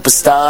superstar.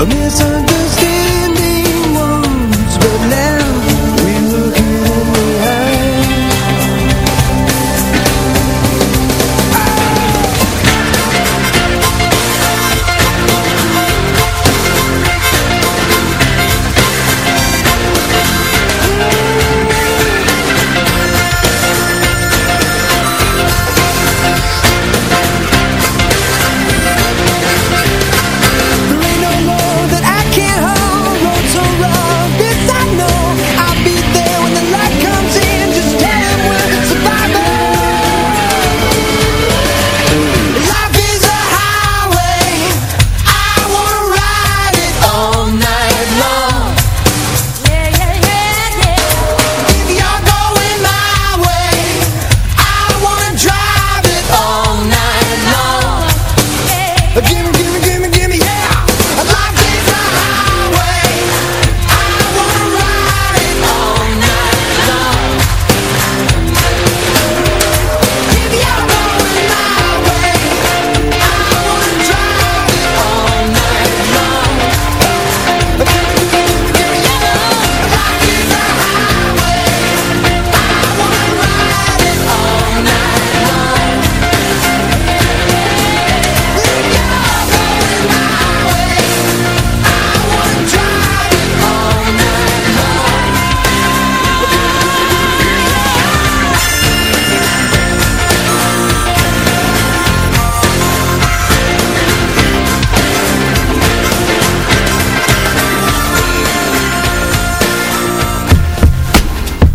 A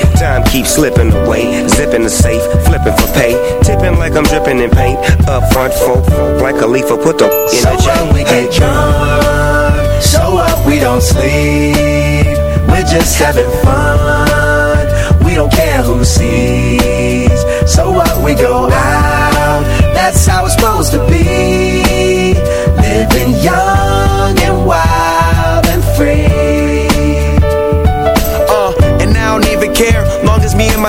Time keeps slipping away. Zipping the safe, flipping for pay. Tipping like I'm dripping in paint. Up front, folk, like a leaf, put the in So the what we get drunk, so what we don't sleep. We're just having fun, we don't care who sees. So what we go out That's how it's supposed to be. Living young and wild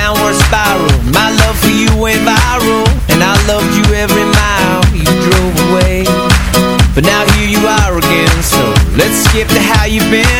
downward spiral. My love for you went viral And I loved you every mile you drove away. But now here you are again So let's skip to how you've been.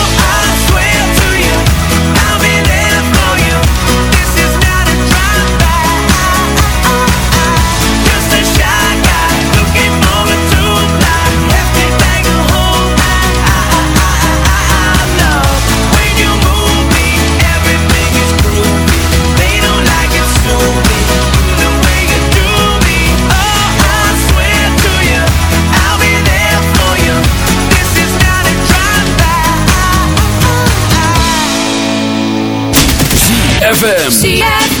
ZFM.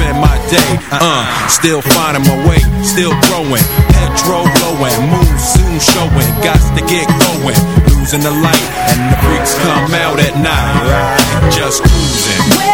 my day. Uh, still finding my way, still growing. Petrol blowing, moon soon showing. Got to get going. Losing the light, and the freaks come out at night. Just cruising,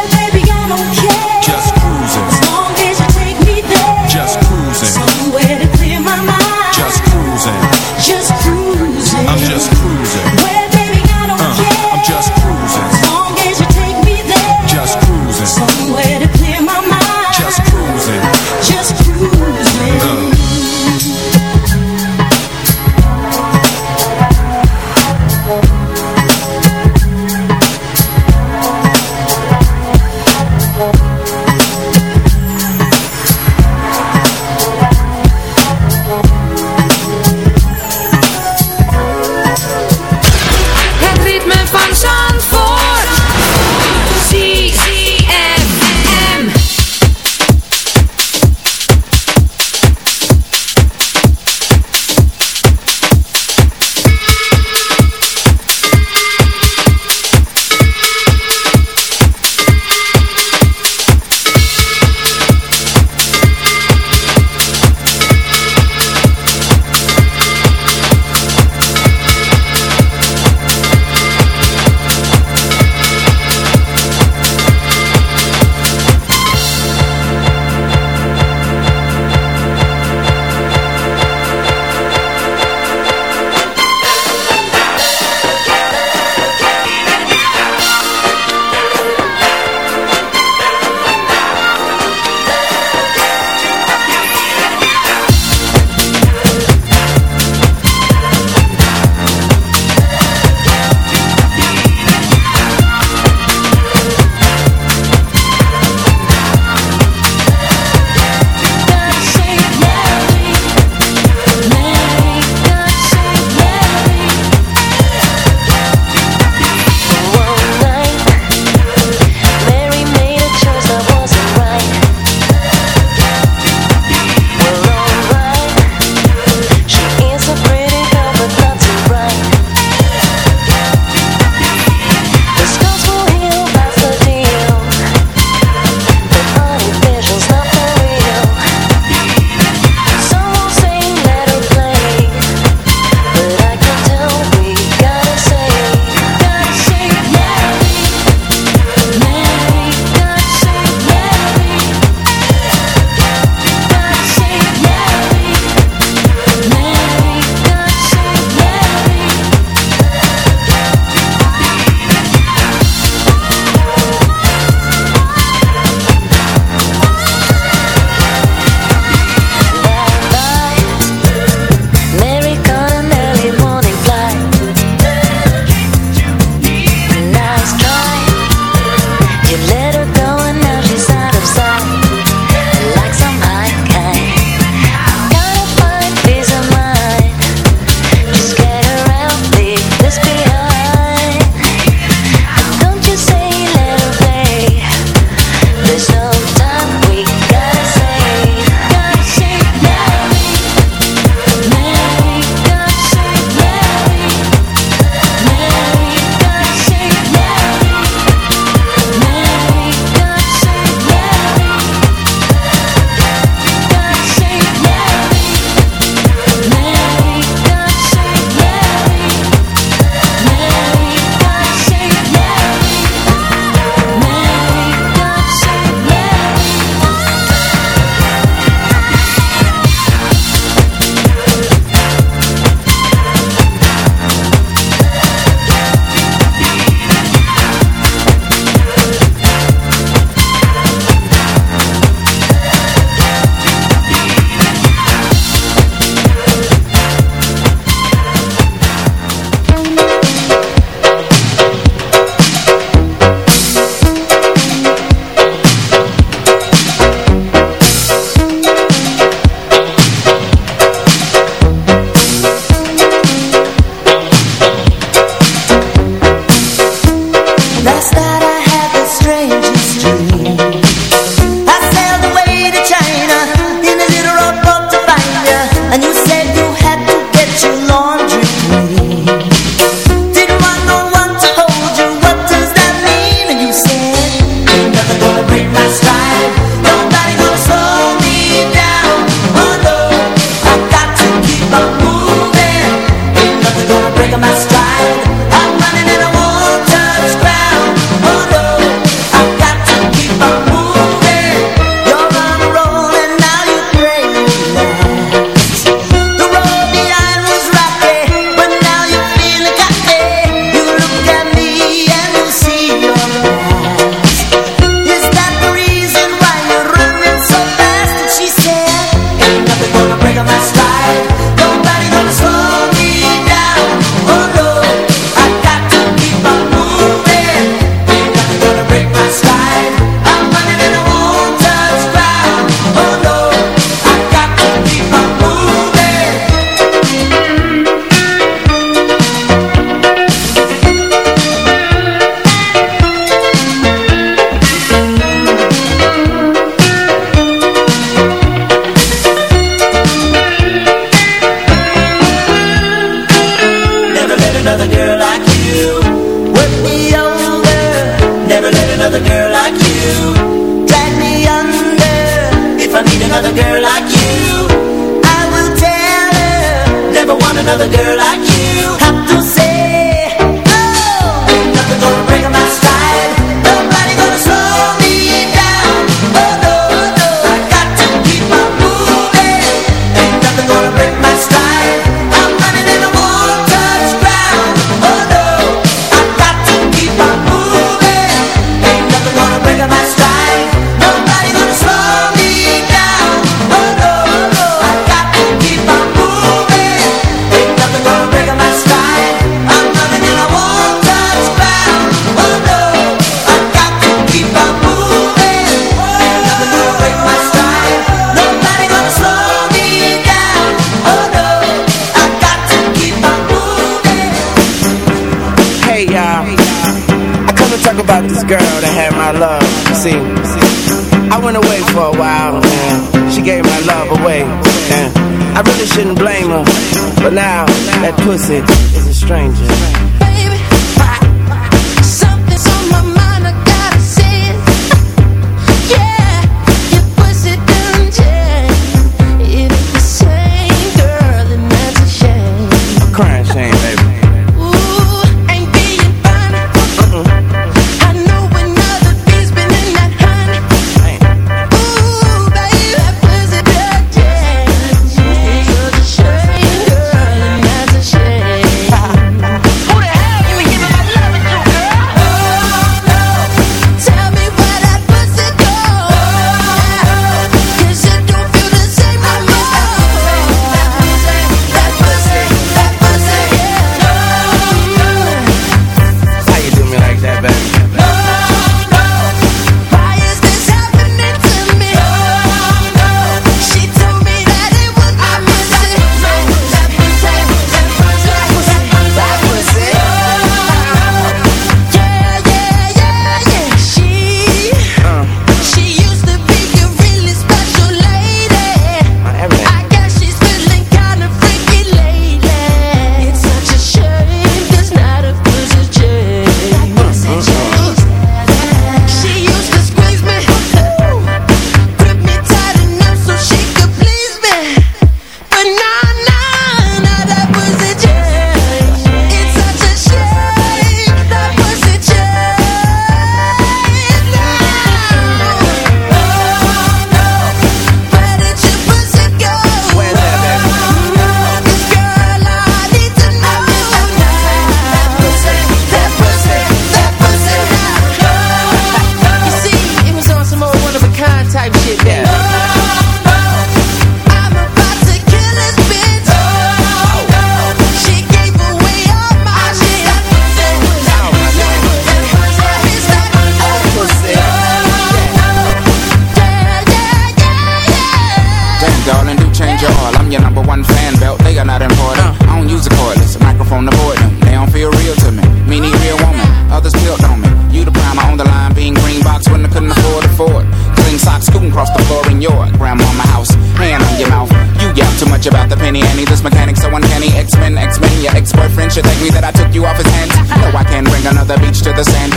that I took you off his hands. No, I can't bring another beach to the sand.